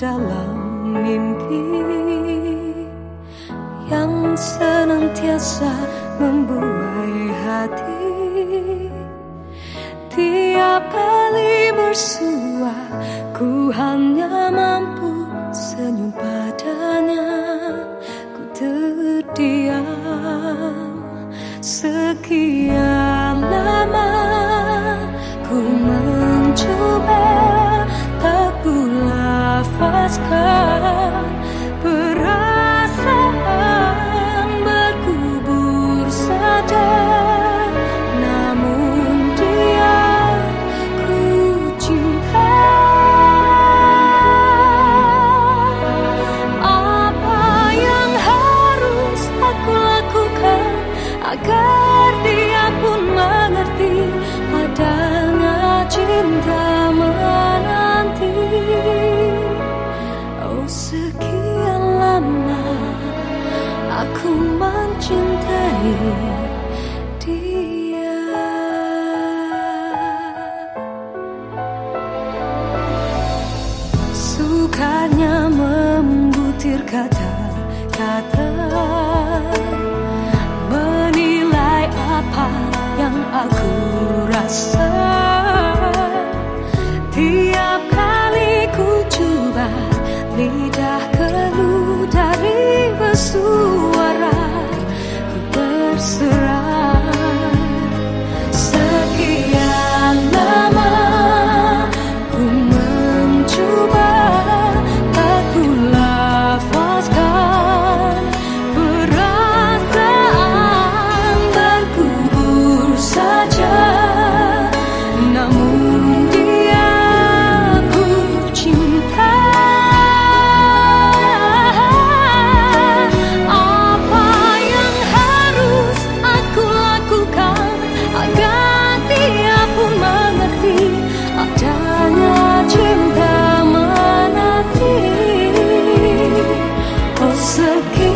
dalam mimpi yang senantiasa membuai hati. Tiap kali bersua ku hanya mampu senyum padanya. Ku terdiam sekian lama ku mencoba aku mencintai dia. Sukanya membutir kata-kata Menilai apa yang aku rasa again.